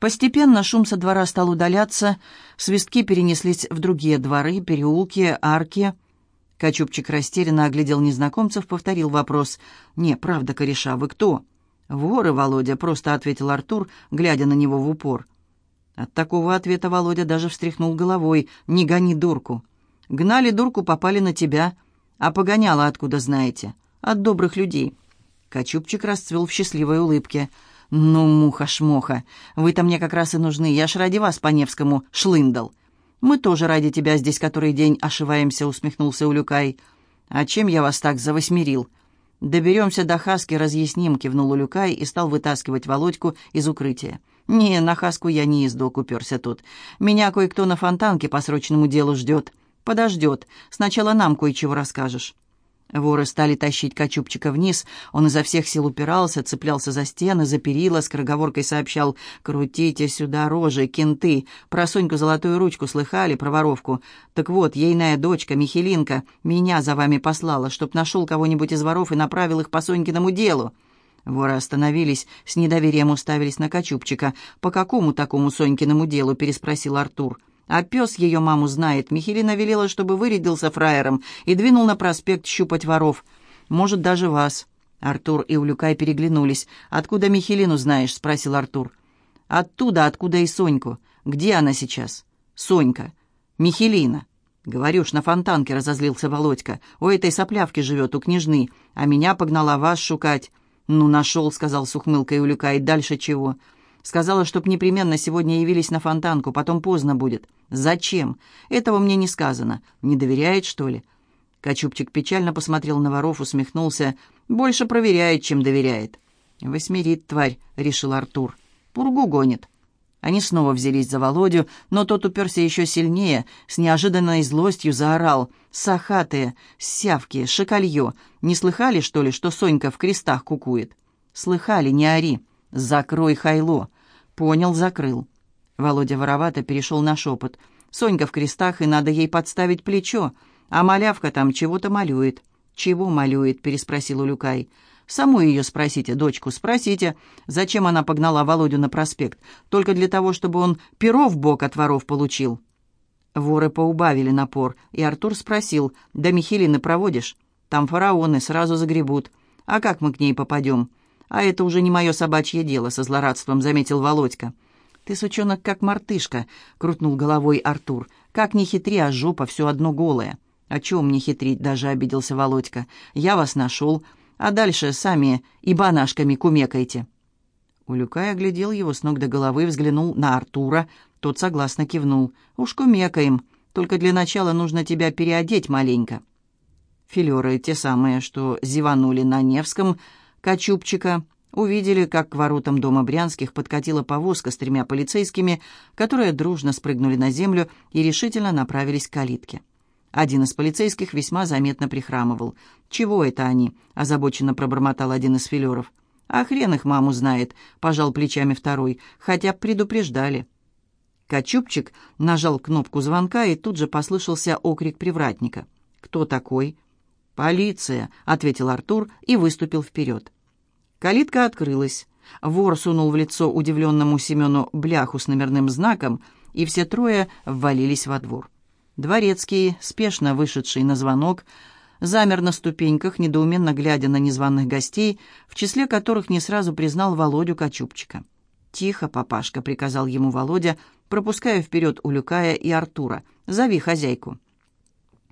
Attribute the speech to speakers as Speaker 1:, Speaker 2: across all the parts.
Speaker 1: Постепенно шум со двора стал удаляться, свистки перенеслись в другие дворы, переулки, арки. Качупчик растерянно оглядел незнакомцев, повторил вопрос. «Не, правда, кореша, вы кто?» «Воры, Володя», — просто ответил Артур, глядя на него в упор. От такого ответа Володя даже встряхнул головой. «Не гони дурку». «Гнали дурку, попали на тебя. А погоняла откуда знаете?» «От добрых людей». Качупчик расцвел в счастливой улыбке. «Ну, муха-шмоха, вы-то мне как раз и нужны. Я ж ради вас по Невскому шлындал». «Мы тоже ради тебя здесь который день ошиваемся», — усмехнулся Улюкай. «А чем я вас так завосьмерил?» «Доберемся до Хаски, разъясним», — кивнул Улюкай и стал вытаскивать Володьку из укрытия. «Не, на Хаску я не издок», — уперся тут. «Меня кое-кто на фонтанке по срочному делу ждет». «Подождет. Сначала нам кое-чего расскажешь». Воры стали тащить Качупчика вниз. Он изо всех сил упирался, цеплялся за стены, за перила, скороговоркой сообщал «Крутите сюда рожи, кенты! Про Соньку золотую ручку слыхали, про воровку? Так вот, ейная дочка, Михелинка, меня за вами послала, чтоб нашел кого-нибудь из воров и направил их по Сонькиному делу». Воры остановились, с недоверием уставились на Качупчика. «По какому такому Сонькиному делу?» — переспросил Артур. А пес ее маму знает. Михелина велела, чтобы вырядился фраером и двинул на проспект щупать воров. Может, даже вас». Артур и Улюкай переглянулись. «Откуда Михелину знаешь?» — спросил Артур. «Оттуда, откуда и Соньку. Где она сейчас?» «Сонька. Михелина». «Говорю ж, на фонтанке разозлился Володька. У этой соплявки живет, у княжны, а меня погнала вас шукать». «Ну, нашел», — сказал с ухмылкой Улюкай. «Дальше чего?» Сказала, чтоб непременно сегодня явились на фонтанку, потом поздно будет. Зачем? Этого мне не сказано. Не доверяет, что ли? Качупчик печально посмотрел на воров, усмехнулся. Больше проверяет, чем доверяет. «Восьмерит, тварь», — решил Артур. «Пургу гонит». Они снова взялись за Володю, но тот уперся еще сильнее, с неожиданной злостью заорал. «Сахатые, сявки, шоколье! Не слыхали, что ли, что Сонька в крестах кукует?» «Слыхали, не ори!» «Закрой хайло!» «Понял, закрыл». Володя воровато перешел на шепот. «Сонька в крестах, и надо ей подставить плечо, а малявка там чего-то малюет». «Чего малюет?» — переспросил Улюкай. «Саму ее спросите, дочку, спросите, зачем она погнала Володю на проспект? Только для того, чтобы он перо в бок от воров получил». Воры поубавили напор, и Артур спросил, «Да Михелины проводишь? Там фараоны, сразу загребут. А как мы к ней попадем?» «А это уже не мое собачье дело», — со злорадством заметил Володька. «Ты, сучонок, как мартышка», — крутнул головой Артур. «Как не хитри, а жопа все одно голая». «О чем не хитрить?» — даже обиделся Володька. «Я вас нашел, а дальше сами и банашками кумекайте». Улюкай оглядел его с ног до головы, взглянул на Артура. Тот согласно кивнул. «Уж кумекаем, только для начала нужно тебя переодеть маленько». Филеры, те самые, что зеванули на Невском, — Качупчика увидели, как к воротам дома Брянских подкатила повозка с тремя полицейскими, которые дружно спрыгнули на землю и решительно направились к калитке. Один из полицейских весьма заметно прихрамывал. «Чего это они?» – озабоченно пробормотал один из филеров. «А хрен их маму знает», – пожал плечами второй, хотя предупреждали. Качупчик нажал кнопку звонка, и тут же послышался окрик привратника. «Кто такой?» «Полиция», — ответил Артур и выступил вперед. Калитка открылась. Вор сунул в лицо удивленному Семену бляху с номерным знаком, и все трое ввалились во двор. Дворецкий, спешно вышедший на звонок, замер на ступеньках, недоуменно глядя на незваных гостей, в числе которых не сразу признал Володю Качупчика. «Тихо, папашка», — приказал ему Володя, пропуская вперед Улюкая и Артура. «Зови хозяйку».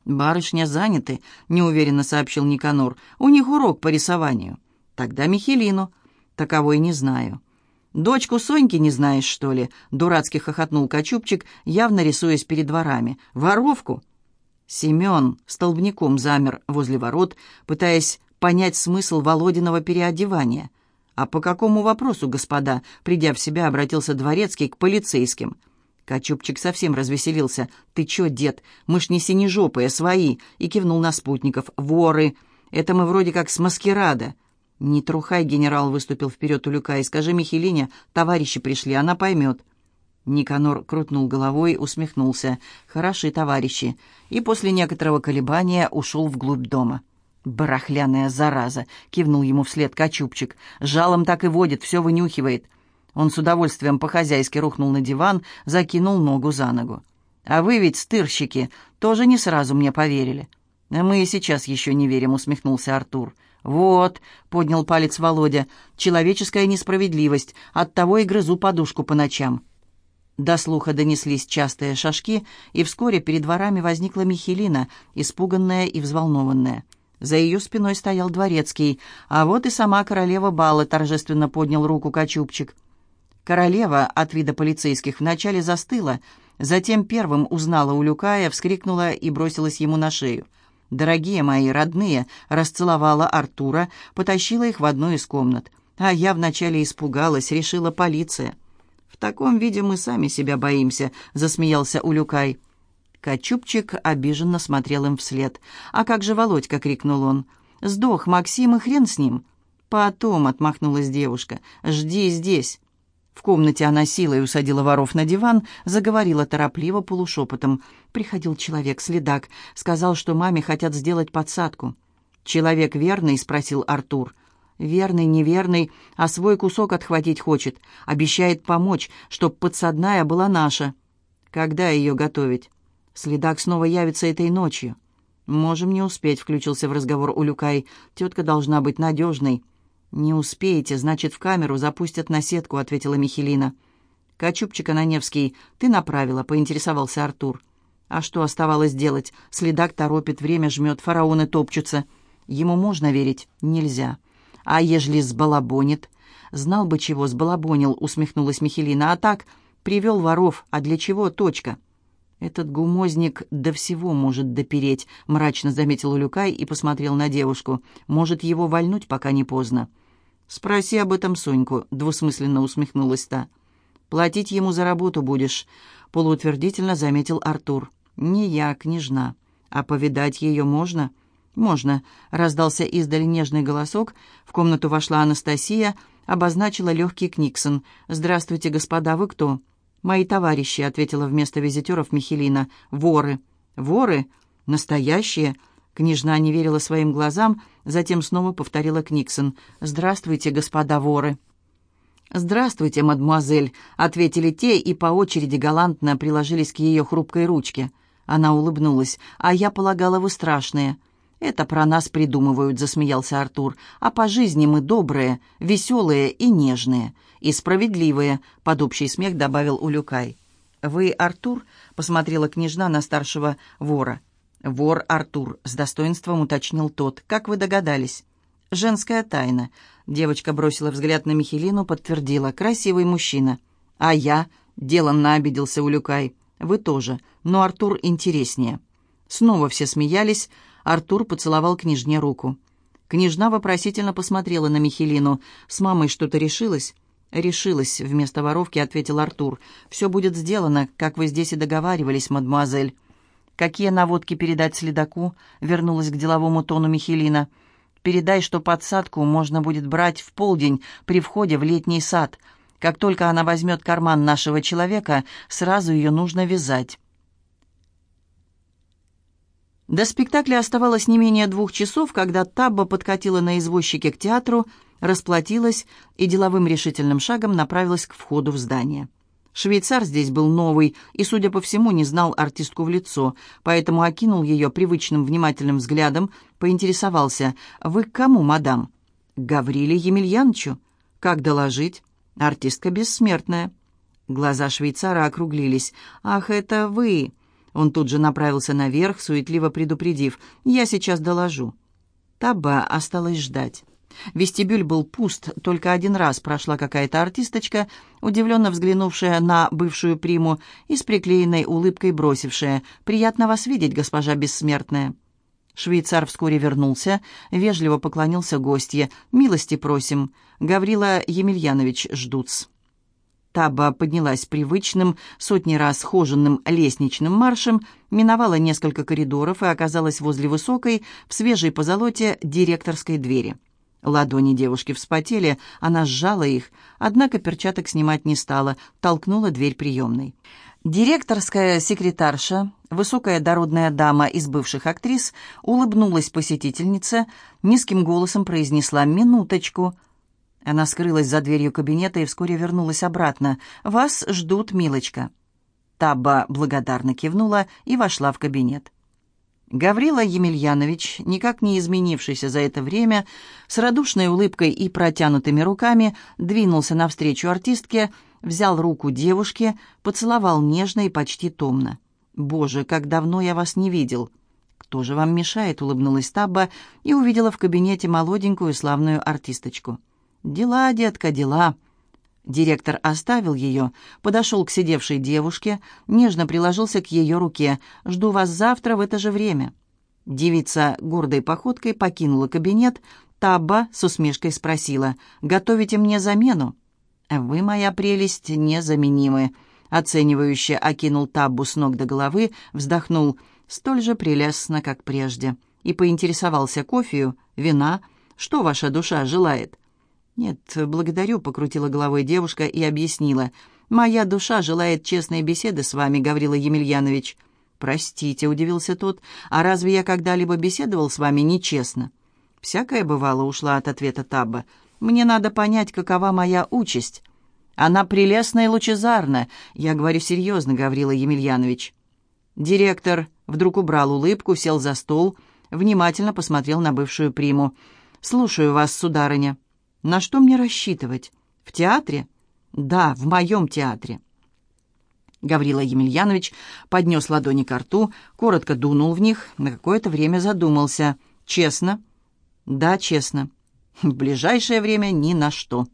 Speaker 1: «Барышня заняты», — неуверенно сообщил Никанор. «У них урок по рисованию». «Тогда Михелину». «Таковой не знаю». «Дочку Соньки не знаешь, что ли?» — дурацки хохотнул Качупчик, явно рисуясь перед дворами. «Воровку?» Семен столбняком замер возле ворот, пытаясь понять смысл Володиного переодевания. «А по какому вопросу, господа?» — придя в себя, обратился Дворецкий к полицейским — Качупчик совсем развеселился. «Ты чё, дед? Мы ж не синежопые, свои!» И кивнул на спутников. «Воры! Это мы вроде как с маскирада!» «Не трухай, генерал!» — выступил вперед Улюка. «И скажи Михелине, товарищи пришли, она поймет». Никанор крутнул головой, усмехнулся. «Хороши товарищи!» И после некоторого колебания ушел вглубь дома. «Барахляная зараза!» — кивнул ему вслед Качупчик. «Жалом так и водит, все вынюхивает. Он с удовольствием по-хозяйски рухнул на диван, закинул ногу за ногу. «А вы ведь, стырщики, тоже не сразу мне поверили». «Мы и сейчас еще не верим», — усмехнулся Артур. «Вот», — поднял палец Володя, — «человеческая несправедливость, оттого и грызу подушку по ночам». До слуха донеслись частые шажки, и вскоре перед дворами возникла Михелина, испуганная и взволнованная. За ее спиной стоял дворецкий, а вот и сама королева Бала торжественно поднял руку Качупчик. Королева от вида полицейских вначале застыла, затем первым узнала Улюкая, вскрикнула и бросилась ему на шею. «Дорогие мои, родные!» — расцеловала Артура, потащила их в одну из комнат. А я вначале испугалась, решила полиция. «В таком виде мы сами себя боимся», — засмеялся Улюкай. Качупчик обиженно смотрел им вслед. «А как же Володька?» — крикнул он. «Сдох Максим, и хрен с ним». «Потом», — отмахнулась девушка, — «жди здесь». В комнате она силой усадила воров на диван, заговорила торопливо, полушепотом. Приходил человек-следак, сказал, что маме хотят сделать подсадку. «Человек верный?» — спросил Артур. «Верный, неверный, а свой кусок отхватить хочет. Обещает помочь, чтоб подсадная была наша». «Когда ее готовить?» «Следак снова явится этой ночью». «Можем не успеть», — включился в разговор Улюкай. «Тетка должна быть надежной». «Не успеете, значит, в камеру запустят на сетку», — ответила Михелина. «Качупчик Ананевский, ты направила», — поинтересовался Артур. «А что оставалось делать? Следак торопит, время жмет, фараоны топчутся. Ему можно верить? Нельзя. А ежели сбалабонит?» «Знал бы, чего сбалабонил», — усмехнулась Михелина. «А так, привел воров. А для чего? Точка». «Этот гумозник до всего может допереть», — мрачно заметил Улюкай и посмотрел на девушку. «Может, его вальнуть, пока не поздно». «Спроси об этом Соньку», — двусмысленно усмехнулась та. «Платить ему за работу будешь», — полуутвердительно заметил Артур. «Не я, княжна. А повидать ее можно?» «Можно», — раздался издали нежный голосок. В комнату вошла Анастасия, обозначила легкий Книксон. «Здравствуйте, господа, вы кто?» «Мои товарищи», — ответила вместо визитеров Михелина. «Воры». «Воры? Настоящие?» Княжна не верила своим глазам, затем снова повторила Книксон. «Здравствуйте, господа воры». «Здравствуйте, мадемуазель», — ответили те и по очереди галантно приложились к ее хрупкой ручке. Она улыбнулась. «А я полагала, вы страшные». «Это про нас придумывают», — засмеялся Артур. «А по жизни мы добрые, веселые и нежные. И справедливые», — под общий смех добавил Улюкай. «Вы Артур?» — посмотрела княжна на старшего вора. «Вор Артур», — с достоинством уточнил тот. «Как вы догадались?» «Женская тайна». Девочка бросила взгляд на Михелину, подтвердила. «Красивый мужчина». «А я?» — деланно обиделся Улюкай. «Вы тоже, но Артур интереснее». Снова все смеялись, Артур поцеловал княжне руку. Княжна вопросительно посмотрела на Михелину. «С мамой что-то решилось?» «Решилась», — вместо воровки ответил Артур. «Все будет сделано, как вы здесь и договаривались, мадемуазель». «Какие наводки передать следаку?» — вернулась к деловому тону Михелина. «Передай, что подсадку можно будет брать в полдень при входе в летний сад. Как только она возьмет карман нашего человека, сразу ее нужно вязать». До спектакля оставалось не менее двух часов, когда Табба подкатила на извозчике к театру, расплатилась и деловым решительным шагом направилась к входу в здание. Швейцар здесь был новый и, судя по всему, не знал артистку в лицо, поэтому окинул ее привычным внимательным взглядом, поинтересовался «Вы к кому, мадам?» «К Гавриле Емельяновичу». «Как доложить?» «Артистка бессмертная». Глаза швейцара округлились. «Ах, это вы!» Он тут же направился наверх, суетливо предупредив. «Я сейчас доложу». Таба осталось ждать. Вестибюль был пуст, только один раз прошла какая-то артисточка, удивленно взглянувшая на бывшую приму и с приклеенной улыбкой бросившая «Приятно вас видеть, госпожа бессмертная». Швейцар вскоре вернулся, вежливо поклонился гостье. «Милости просим. Гаврила Емельянович ждутся». Таба поднялась привычным, сотни раз схоженным лестничным маршем, миновала несколько коридоров и оказалась возле высокой, в свежей позолоте, директорской двери. Ладони девушки вспотели, она сжала их, однако перчаток снимать не стала, толкнула дверь приемной. Директорская секретарша, высокая дородная дама из бывших актрис, улыбнулась посетительнице, низким голосом произнесла «минуточку». Она скрылась за дверью кабинета и вскоре вернулась обратно. «Вас ждут, милочка». Табба благодарно кивнула и вошла в кабинет. Гаврила Емельянович, никак не изменившийся за это время, с радушной улыбкой и протянутыми руками двинулся навстречу артистке, взял руку девушки, поцеловал нежно и почти томно. «Боже, как давно я вас не видел!» «Кто же вам мешает?» — улыбнулась Табба и увидела в кабинете молоденькую славную артисточку. «Дела, детка, дела!» Директор оставил ее, подошел к сидевшей девушке, нежно приложился к ее руке. «Жду вас завтра в это же время». Девица гордой походкой покинула кабинет. Табба с усмешкой спросила, «Готовите мне замену?» «Вы, моя прелесть, незаменимы», — оценивающе окинул Таббу с ног до головы, вздохнул, столь же прелестно, как прежде, и поинтересовался кофею, вина, что ваша душа желает. «Нет, благодарю», — покрутила головой девушка и объяснила. «Моя душа желает честной беседы с вами, Гаврила Емельянович». «Простите», — удивился тот, — «а разве я когда-либо беседовал с вами нечестно?» «Всякое бывало», — ушла от ответа Табба. «Мне надо понять, какова моя участь». «Она прелестна и лучезарна», — я говорю серьезно, Гаврила Емельянович. Директор вдруг убрал улыбку, сел за стол, внимательно посмотрел на бывшую приму. «Слушаю вас, сударыня». На что мне рассчитывать? В театре? Да, в моем театре. Гаврила Емельянович поднес ладони к рту, коротко дунул в них, на какое-то время задумался. «Честно?» «Да, честно. В ближайшее время ни на что».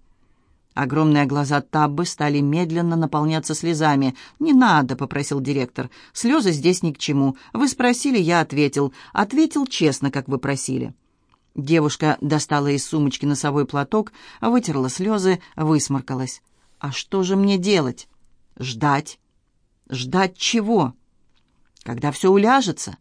Speaker 1: Огромные глаза Таббы стали медленно наполняться слезами. «Не надо», — попросил директор. «Слезы здесь ни к чему. Вы спросили, я ответил. Ответил честно, как вы просили». Девушка достала из сумочки носовой платок, вытерла слезы, высморкалась. «А что же мне делать? Ждать? Ждать чего? Когда все уляжется?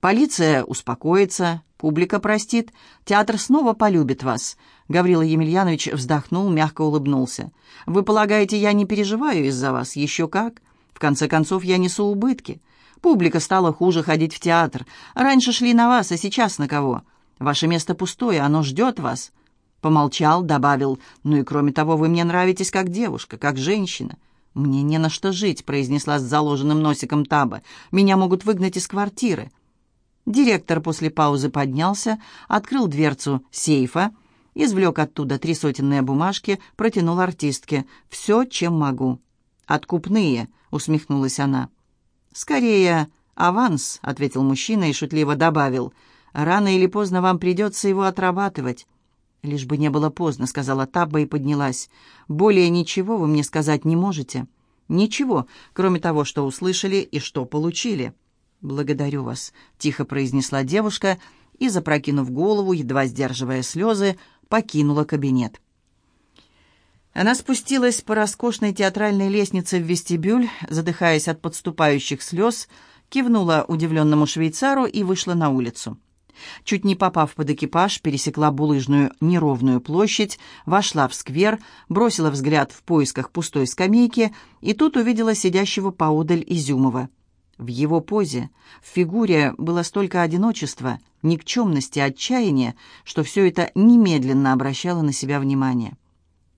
Speaker 1: Полиция успокоится, публика простит, театр снова полюбит вас». Гаврила Емельянович вздохнул, мягко улыбнулся. «Вы полагаете, я не переживаю из-за вас? Еще как? В конце концов, я несу убытки. Публика стала хуже ходить в театр. Раньше шли на вас, а сейчас на кого? Ваше место пустое, оно ждет вас». Помолчал, добавил, «Ну и кроме того, вы мне нравитесь как девушка, как женщина». «Мне не на что жить», — произнесла с заложенным носиком Таба. «Меня могут выгнать из квартиры». Директор после паузы поднялся, открыл дверцу сейфа, извлек оттуда три сотенные бумажки, протянул артистке. «Все, чем могу». «Откупные», — усмехнулась она. «Скорее, аванс», — ответил мужчина и шутливо добавил. Рано или поздно вам придется его отрабатывать». «Лишь бы не было поздно», — сказала Табба и поднялась. «Более ничего вы мне сказать не можете?» «Ничего, кроме того, что услышали и что получили». «Благодарю вас», — тихо произнесла девушка и, запрокинув голову, едва сдерживая слезы, покинула кабинет. Она спустилась по роскошной театральной лестнице в вестибюль, задыхаясь от подступающих слез, кивнула удивленному швейцару и вышла на улицу. Чуть не попав под экипаж, пересекла булыжную неровную площадь, вошла в сквер, бросила взгляд в поисках пустой скамейки и тут увидела сидящего поодаль Изюмова. В его позе, в фигуре было столько одиночества, никчемности, отчаяния, что все это немедленно обращало на себя внимание.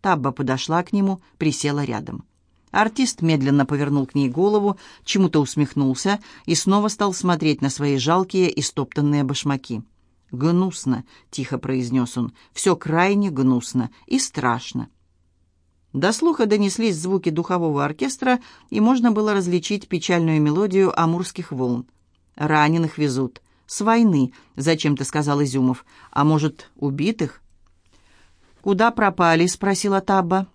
Speaker 1: Табба подошла к нему, присела рядом. Артист медленно повернул к ней голову, чему-то усмехнулся и снова стал смотреть на свои жалкие и стоптанные башмаки. «Гнусно», — тихо произнес он, — «все крайне гнусно и страшно». До слуха донеслись звуки духового оркестра, и можно было различить печальную мелодию амурских волн. «Раненых везут. С войны», — зачем-то сказал Изюмов. «А может, убитых?» «Куда пропали?» — спросила Табба.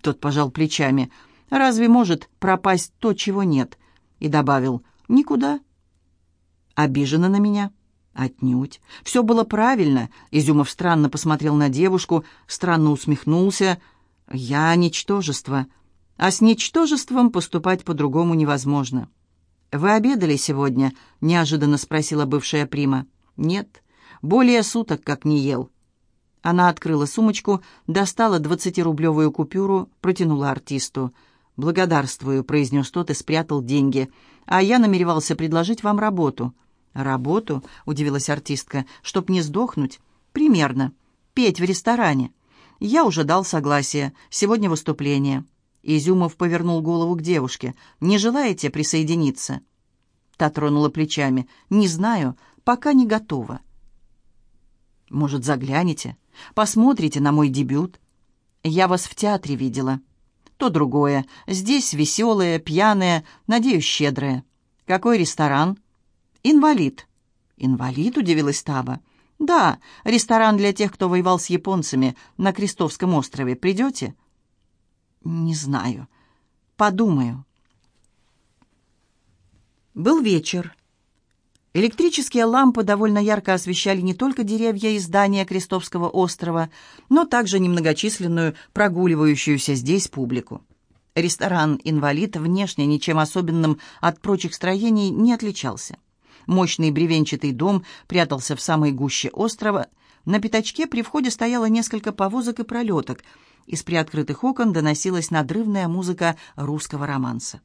Speaker 1: Тот пожал плечами. Разве может пропасть то, чего нет?» И добавил «Никуда». «Обижена на меня?» «Отнюдь. Все было правильно». Изюмов странно посмотрел на девушку, странно усмехнулся. «Я ничтожество. А с ничтожеством поступать по-другому невозможно». «Вы обедали сегодня?» — неожиданно спросила бывшая прима. «Нет. Более суток как не ел». Она открыла сумочку, достала двадцатирублевую купюру, протянула артисту. «Благодарствую», — произнес тот и спрятал деньги. «А я намеревался предложить вам работу». «Работу?» — удивилась артистка. «Чтоб не сдохнуть?» «Примерно. Петь в ресторане». «Я уже дал согласие. Сегодня выступление». Изюмов повернул голову к девушке. «Не желаете присоединиться?» Та тронула плечами. «Не знаю, пока не готова». «Может, заглянете? Посмотрите на мой дебют?» «Я вас в театре видела». «То другое. Здесь веселое, пьяное, надеюсь, щедрое». «Какой ресторан?» «Инвалид». «Инвалид?» — удивилась Таба. «Да, ресторан для тех, кто воевал с японцами на Крестовском острове. Придете?» «Не знаю. Подумаю». Был вечер. Электрические лампы довольно ярко освещали не только деревья и здания Крестовского острова, но также немногочисленную прогуливающуюся здесь публику. Ресторан «Инвалид» внешне ничем особенным от прочих строений не отличался. Мощный бревенчатый дом прятался в самой гуще острова. На пятачке при входе стояло несколько повозок и пролеток. Из приоткрытых окон доносилась надрывная музыка русского романса.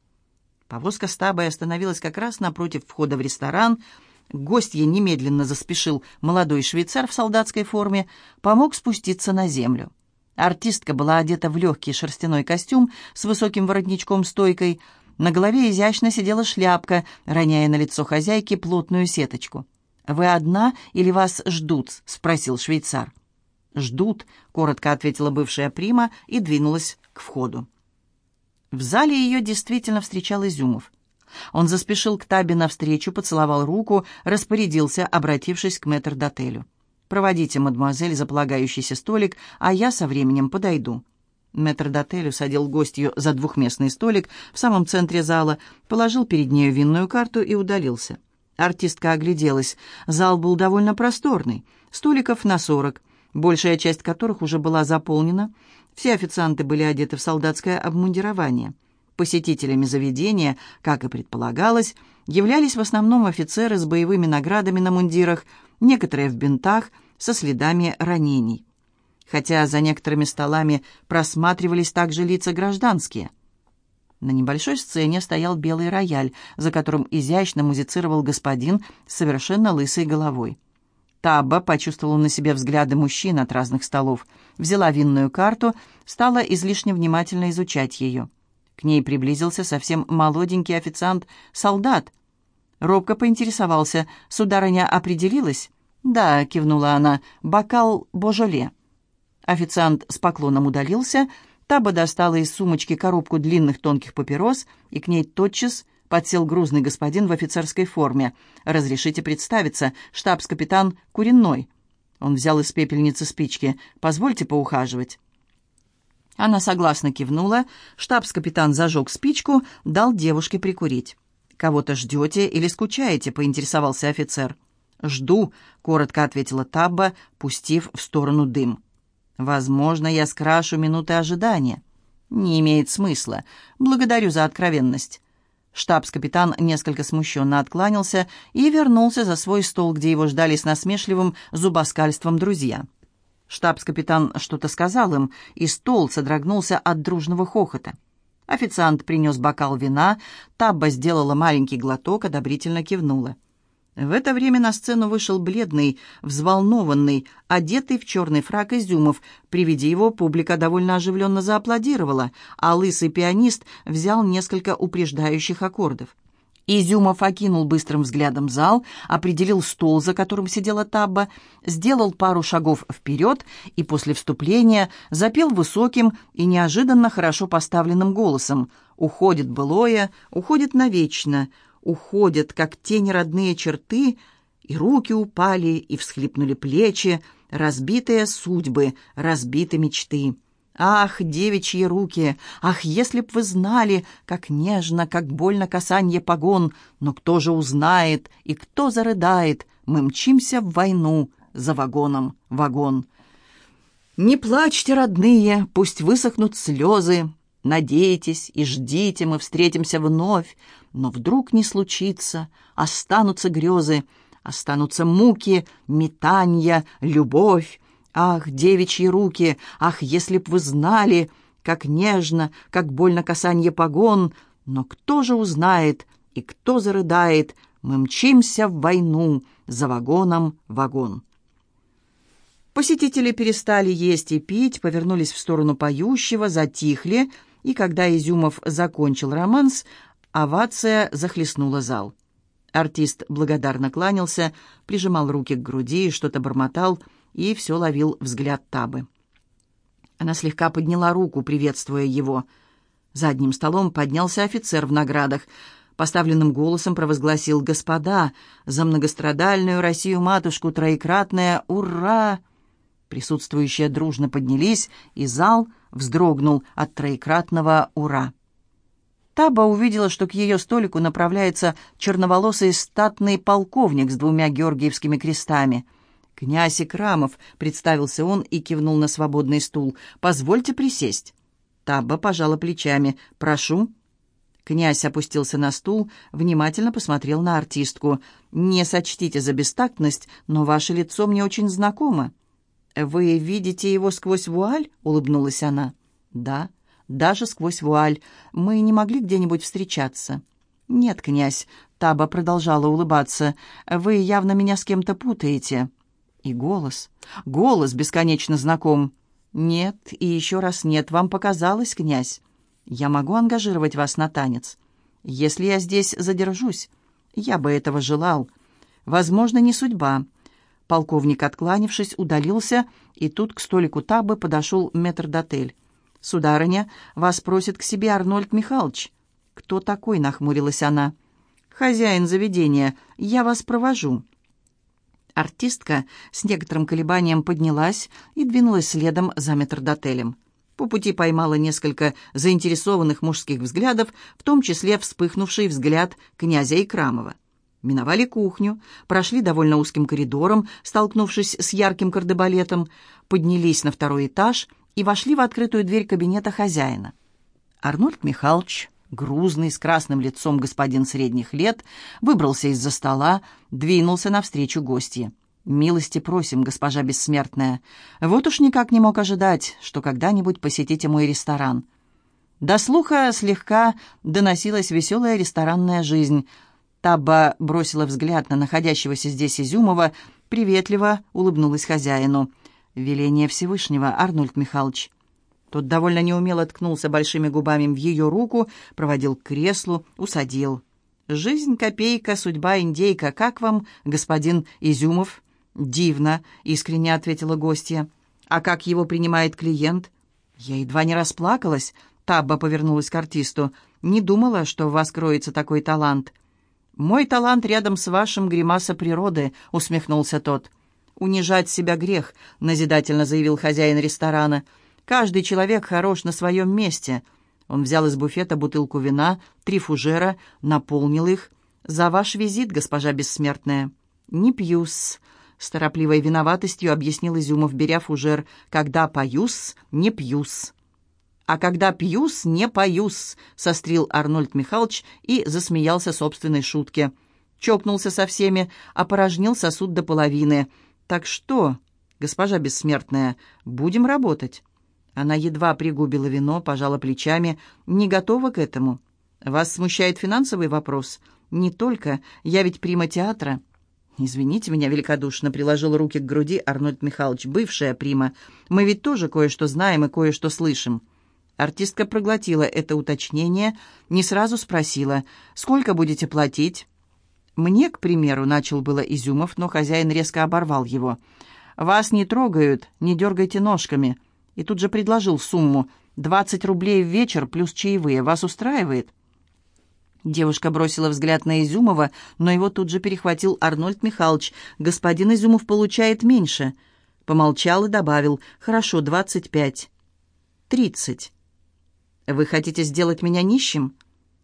Speaker 1: Повозка с остановилась как раз напротив входа в ресторан. Гостье немедленно заспешил молодой швейцар в солдатской форме, помог спуститься на землю. Артистка была одета в легкий шерстяной костюм с высоким воротничком-стойкой, на голове изящно сидела шляпка, роняя на лицо хозяйки плотную сеточку. «Вы одна или вас ждут?» — спросил швейцар. «Ждут», — коротко ответила бывшая прима и двинулась к входу. В зале ее действительно встречал Изюмов. Он заспешил к Табе навстречу, поцеловал руку, распорядился, обратившись к мэтр-дотелю. «Проводите, мадемуазель, за полагающийся столик, а я со временем подойду». Метрдотель усадил гостью за двухместный столик в самом центре зала, положил перед нею винную карту и удалился. Артистка огляделась. Зал был довольно просторный, столиков на сорок, большая часть которых уже была заполнена. Все официанты были одеты в солдатское обмундирование. Посетителями заведения, как и предполагалось, являлись в основном офицеры с боевыми наградами на мундирах, некоторые в бинтах, со следами ранений хотя за некоторыми столами просматривались также лица гражданские. На небольшой сцене стоял белый рояль, за которым изящно музицировал господин с совершенно лысой головой. Табба почувствовала на себе взгляды мужчин от разных столов, взяла винную карту, стала излишне внимательно изучать ее. К ней приблизился совсем молоденький официант-солдат. Робко поинтересовался, сударыня определилась? «Да», — кивнула она, — «бокал Божоле». Официант с поклоном удалился, Таба достала из сумочки коробку длинных тонких папирос, и к ней тотчас подсел грузный господин в офицерской форме. «Разрешите представиться, штабс-капитан Куриной». Он взял из пепельницы спички. «Позвольте поухаживать». Она согласно кивнула. Штабс-капитан зажег спичку, дал девушке прикурить. «Кого-то ждете или скучаете?» — поинтересовался офицер. «Жду», — коротко ответила Табба, пустив в сторону дым. Возможно, я скрашу минуты ожидания. Не имеет смысла. Благодарю за откровенность. Штабс-капитан несколько смущенно откланялся и вернулся за свой стол, где его ждали с насмешливым зубоскальством друзья. Штабс-капитан что-то сказал им, и стол содрогнулся от дружного хохота. Официант принес бокал вина, Табба сделала маленький глоток, одобрительно кивнула. В это время на сцену вышел бледный, взволнованный, одетый в черный фрак Изюмов. При виде его публика довольно оживленно зааплодировала, а лысый пианист взял несколько упреждающих аккордов. Изюмов окинул быстрым взглядом зал, определил стол, за которым сидела Табба, сделал пару шагов вперед и после вступления запел высоким и неожиданно хорошо поставленным голосом «Уходит былое, уходит навечно», уходят, как тени родные черты, и руки упали, и всхлипнули плечи, разбитые судьбы, разбиты мечты. Ах, девичьи руки! Ах, если б вы знали, как нежно, как больно касанье погон! Но кто же узнает и кто зарыдает? Мы мчимся в войну за вагоном вагон. Не плачьте, родные, пусть высохнут слезы, Надейтесь и ждите, мы встретимся вновь, но вдруг не случится, останутся грезы, останутся муки, метанья, любовь. Ах, девичьи руки, ах, если б вы знали, как нежно, как больно касанье погон, но кто же узнает и кто зарыдает, мы мчимся в войну за вагоном вагон. Посетители перестали есть и пить, повернулись в сторону поющего, затихли, и когда Изюмов закончил романс, овация захлестнула зал. Артист благодарно кланялся, прижимал руки к груди что-то бормотал, и все ловил взгляд Табы. Она слегка подняла руку, приветствуя его. За одним столом поднялся офицер в наградах. Поставленным голосом провозгласил «Господа, за многострадальную Россию-матушку троекратное ура!» Присутствующие дружно поднялись, и зал вздрогнул от троекратного «Ура!». Таба увидела, что к ее столику направляется черноволосый статный полковник с двумя георгиевскими крестами. «Князь Икрамов», — представился он и кивнул на свободный стул, — «позвольте присесть». Таба пожала плечами. «Прошу». Князь опустился на стул, внимательно посмотрел на артистку. «Не сочтите за бестактность, но ваше лицо мне очень знакомо». «Вы видите его сквозь вуаль?» — улыбнулась она. «Да, даже сквозь вуаль. Мы не могли где-нибудь встречаться». «Нет, князь», — Таба продолжала улыбаться, — «вы явно меня с кем-то путаете». И голос. Голос бесконечно знаком. «Нет, и еще раз нет, вам показалось, князь. Я могу ангажировать вас на танец. Если я здесь задержусь, я бы этого желал. Возможно, не судьба». Полковник, откланившись, удалился, и тут к столику табы подошел метрдотель. «Сударыня, вас просит к себе Арнольд Михайлович». «Кто такой?» — нахмурилась она. «Хозяин заведения. Я вас провожу». Артистка с некоторым колебанием поднялась и двинулась следом за метрдотелем. По пути поймала несколько заинтересованных мужских взглядов, в том числе вспыхнувший взгляд князя Икрамова. Миновали кухню, прошли довольно узким коридором, столкнувшись с ярким кардебалетом, поднялись на второй этаж и вошли в открытую дверь кабинета хозяина. Арнольд Михайлович, грузный, с красным лицом господин средних лет, выбрался из-за стола, двинулся навстречу гостье. «Милости просим, госпожа бессмертная. Вот уж никак не мог ожидать, что когда-нибудь посетите мой ресторан». До слуха слегка доносилась веселая ресторанная жизнь – Табба бросила взгляд на находящегося здесь Изюмова, приветливо улыбнулась хозяину. «Веление Всевышнего, Арнольд Михайлович». Тот довольно неумело ткнулся большими губами в ее руку, проводил к креслу, усадил. «Жизнь копейка, судьба индейка. Как вам, господин Изюмов?» «Дивно», — искренне ответила гостья. «А как его принимает клиент?» «Я едва не расплакалась», — Табба повернулась к артисту. «Не думала, что в вас кроется такой талант». «Мой талант рядом с вашим гримаса природы», — усмехнулся тот. «Унижать себя грех», — назидательно заявил хозяин ресторана. «Каждый человек хорош на своем месте». Он взял из буфета бутылку вина, три фужера, наполнил их. «За ваш визит, госпожа бессмертная». «Не пью-с», — с торопливой виноватостью объяснил Изюмов, беря фужер. «Когда пою-с, не пью-с». «А когда пьюс, не поюс», — сострил Арнольд Михайлович и засмеялся собственной шутке. Чокнулся со всеми, опорожнил сосуд до половины. «Так что, госпожа бессмертная, будем работать?» Она едва пригубила вино, пожала плечами. «Не готова к этому. Вас смущает финансовый вопрос?» «Не только. Я ведь прима театра». «Извините меня великодушно», — приложил руки к груди Арнольд Михайлович, бывшая прима. «Мы ведь тоже кое-что знаем и кое-что слышим». Артистка проглотила это уточнение, не сразу спросила, «Сколько будете платить?» «Мне, к примеру», — начал было Изюмов, но хозяин резко оборвал его. «Вас не трогают, не дергайте ножками». И тут же предложил сумму. «Двадцать рублей в вечер плюс чаевые. Вас устраивает?» Девушка бросила взгляд на Изюмова, но его тут же перехватил Арнольд Михайлович. «Господин Изюмов получает меньше». Помолчал и добавил. «Хорошо, двадцать пять». «Тридцать». «Вы хотите сделать меня нищим?»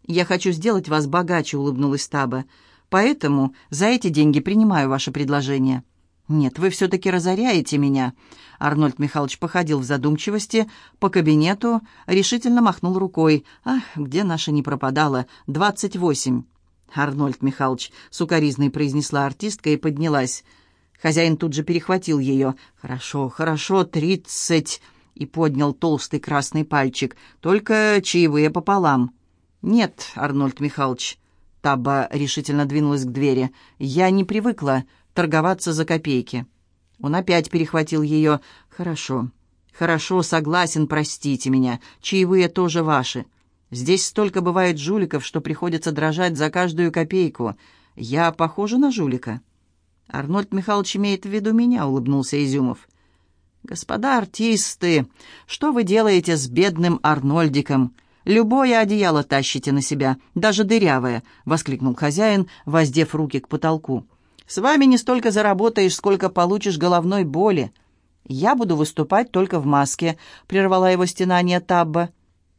Speaker 1: «Я хочу сделать вас богаче», — улыбнулась Таба. «Поэтому за эти деньги принимаю ваше предложение». «Нет, вы все-таки разоряете меня». Арнольд Михайлович походил в задумчивости по кабинету, решительно махнул рукой. «Ах, где наша не пропадала? Двадцать восемь». «Арнольд Михайлович», — сукоризной произнесла артистка и поднялась. Хозяин тут же перехватил ее. «Хорошо, хорошо, тридцать...» и поднял толстый красный пальчик. «Только чаевые пополам». «Нет, Арнольд Михайлович». Таба решительно двинулась к двери. «Я не привыкла торговаться за копейки». Он опять перехватил ее. «Хорошо, хорошо, согласен, простите меня. Чаевые тоже ваши. Здесь столько бывает жуликов, что приходится дрожать за каждую копейку. Я похожа на жулика?» «Арнольд Михайлович имеет в виду меня», — улыбнулся Изюмов. «Господа артисты, что вы делаете с бедным Арнольдиком? Любое одеяло тащите на себя, даже дырявое», — воскликнул хозяин, воздев руки к потолку. С вами не столько заработаешь, сколько получишь головной боли. Я буду выступать только в маске», — прервала его стенание Табба.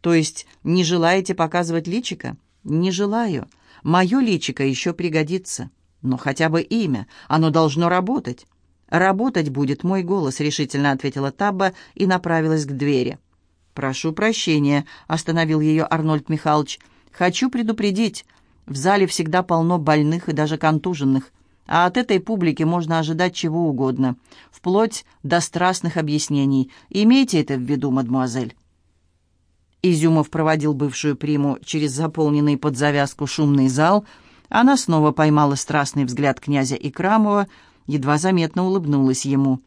Speaker 1: «То есть не желаете показывать личика?» «Не желаю. Мое личико еще пригодится. Но хотя бы имя. Оно должно работать». «Работать будет мой голос», — решительно ответила Табба и направилась к двери. «Прошу прощения», — остановил ее Арнольд Михайлович. «Хочу предупредить. В зале всегда полно больных и даже контуженных а от этой публики можно ожидать чего угодно, вплоть до страстных объяснений. Имейте это в виду, мадмуазель». Изюмов проводил бывшую приму через заполненный под завязку шумный зал. Она снова поймала страстный взгляд князя Икрамова, едва заметно улыбнулась ему.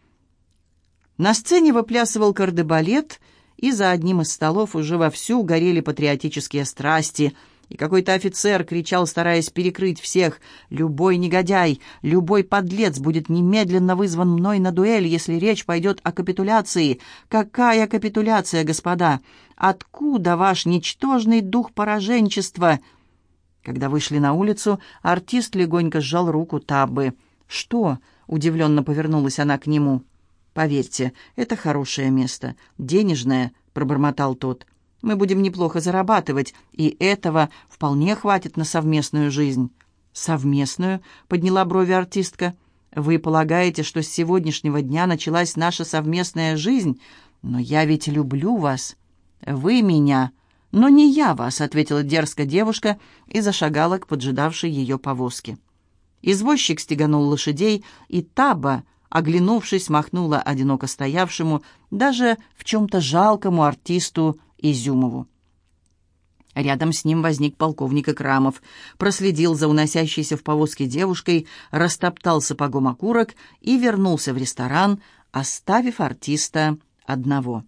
Speaker 1: На сцене выплясывал кардебалет, и за одним из столов уже вовсю горели патриотические страсти — и какой-то офицер кричал, стараясь перекрыть всех, «Любой негодяй, любой подлец будет немедленно вызван мной на дуэль, если речь пойдет о капитуляции. Какая капитуляция, господа? Откуда ваш ничтожный дух пораженчества?» Когда вышли на улицу, артист легонько сжал руку Таббы. «Что?» — удивленно повернулась она к нему. «Поверьте, это хорошее место. Денежное», — пробормотал тот. Мы будем неплохо зарабатывать, и этого вполне хватит на совместную жизнь». «Совместную?» — подняла брови артистка. «Вы полагаете, что с сегодняшнего дня началась наша совместная жизнь? Но я ведь люблю вас. Вы меня, но не я вас», — ответила дерзко девушка и зашагала к поджидавшей ее повозке. Извозчик стеганул лошадей, и Таба, оглянувшись, махнула одиноко стоявшему, даже в чем-то жалкому артисту Изюмову. Рядом с ним возник полковник Икрамов, проследил за уносящейся в повозке девушкой, растоптал сапогом окурок и вернулся в ресторан, оставив артиста одного.